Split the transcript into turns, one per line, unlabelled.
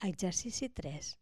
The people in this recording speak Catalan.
Exercici 3.